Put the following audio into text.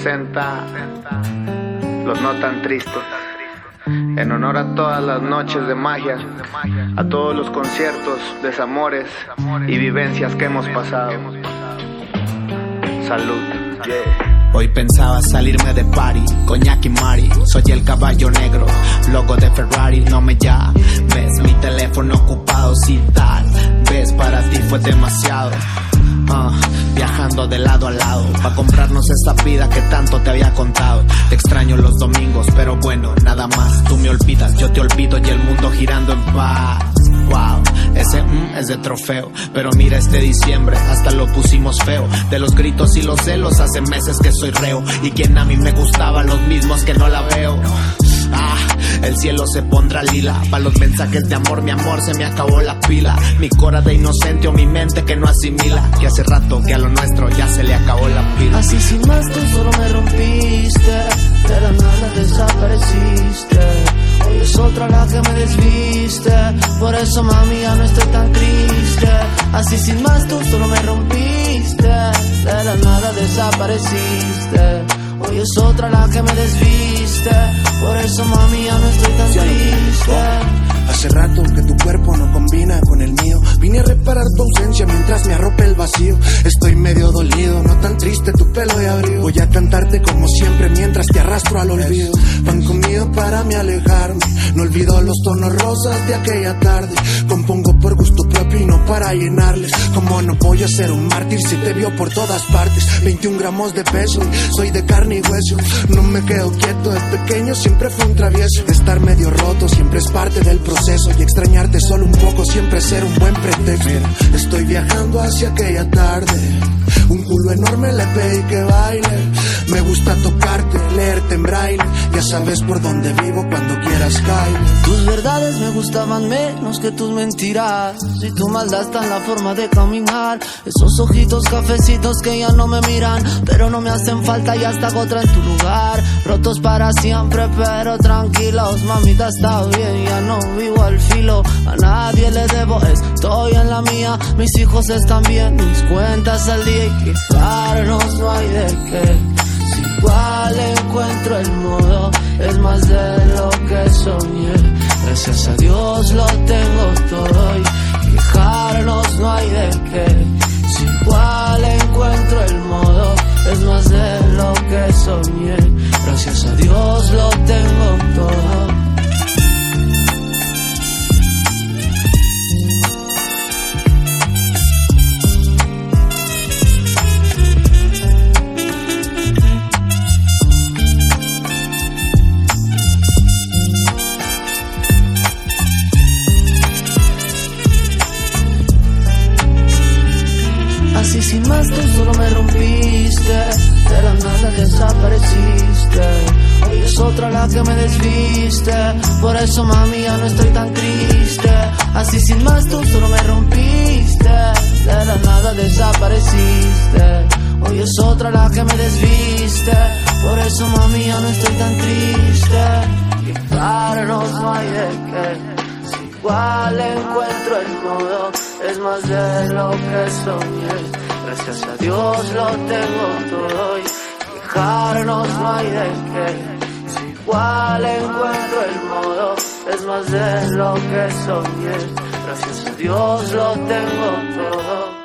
presenta Los No Tan Tristes. En honor a todas las noches de magia, a todos los conciertos, desamores y vivencias que hemos pasado. Salud. Hoy pensaba salirme de party, coñac y mari. Soy el caballo negro, logo de Ferrari, no me llames. Mi teléfono ocupado, si tal vez para ti fue demasiado. Ah, de lado a lado para comprarnos esta vida que tanto te había contado. Te extraño los domingos, pero bueno, nada más. Tú me olvidas, yo te olvido y el mundo girando en paz. Wow, ese mm es de trofeo. Pero mira este diciembre, hasta lo pusimos feo. De los gritos y los celos, hace meses que soy reo. Y quien a mí me gustaba, los mismos que no la veo. El cielo se pondrá lila. Para los mensajes de amor, mi amor, se me acabó la pila. Mi cora de inocente o mi mente que no asimila. Que hace rato que a lo nuestro ya se le acabó la pila. Así sin más tú solo me rompiste De la nada desapareciste Hoy es otra la que me desviste Por eso mami ya no estoy tan triste Así sin más tú solo me rompiste De la nada desapareciste Es otra la que me desviste Por eso mami ya no estoy tan triste Hace rato que tu cuerpo no combina con el mío. Vine a reparar tu ausencia mientras me arrope el vacío. Estoy medio dolido, no tan triste tu pelo de abrigo. Voy a cantarte como siempre mientras te arrastro al olvido. Pan comido para me alejarme. No olvido los tonos rosas de aquella tarde. Compongo para llenarles. Como no voy a ser un mártir si te vio por todas partes. 21 gramos de peso, y soy de carne y hueso. No me quedo quieto, de pequeño siempre fue un travieso. Estar medio roto siempre es parte del proceso y extrañarte solo un poco siempre ser un buen pretexto. Estoy viajando hacia aquella tarde. Un culo enorme le pedí que baile. Me gusta tocarte, leerte en braille. Ya sabes por dónde vivo cuando quieras caer. Tus verdades me gustaban menos que tus mentiras. Y tu maldad está en la forma de caminar. Esos ojitos cafecitos que ya no me miran, pero no me hacen falta y hasta otra en tu lugar. Rotos para siempre, pero tranquilos, mamita está bien, ya no vivo al filo. A nadie le debo, estoy en la mía. Mis hijos están bien, mis cuentas al día y quejarnos no hay de qué. Si igual encuentro el modo, es más de lo que soñé. Gracias a Dios lo Así sin más tú solo me rompiste. De la nada desapareciste. Hoy es otra la que me desviste. Por eso mami ya no estoy tan triste. Así sin más tú solo me rompiste. De la nada desapareciste. Hoy es otra la que me desviste. Por eso mami ya no estoy tan triste. Quitarnos no hay de qué. Igual encuentro el modo, es más de lo que soñé. Gracias a Dios lo tengo todo y quejarnos no hay de qué. Si igual encuentro el modo, es más de lo que soñé. Gracias a Dios lo tengo todo.